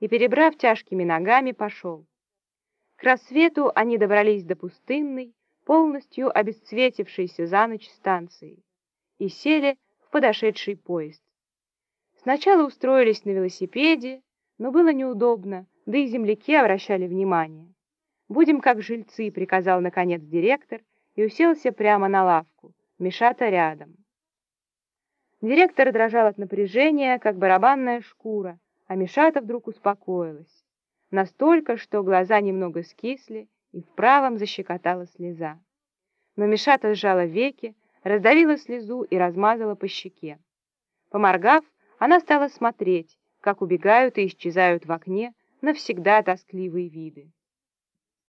и, перебрав тяжкими ногами, пошел. К рассвету они добрались до пустынной, полностью обесцветившейся за ночь станции и сели в подошедший поезд. Сначала устроились на велосипеде, но было неудобно, да и земляки обращали внимание. «Будем как жильцы», — приказал наконец директор и уселся прямо на лавку, Мишата рядом. Директор дрожал от напряжения, как барабанная шкура, а Мишата вдруг успокоилась. Настолько, что глаза немного скисли, и в правом защекотала слеза. Но Мишата сжала веки, раздавила слезу и размазала по щеке. Поморгав, она стала смотреть, как убегают и исчезают в окне навсегда тоскливые виды.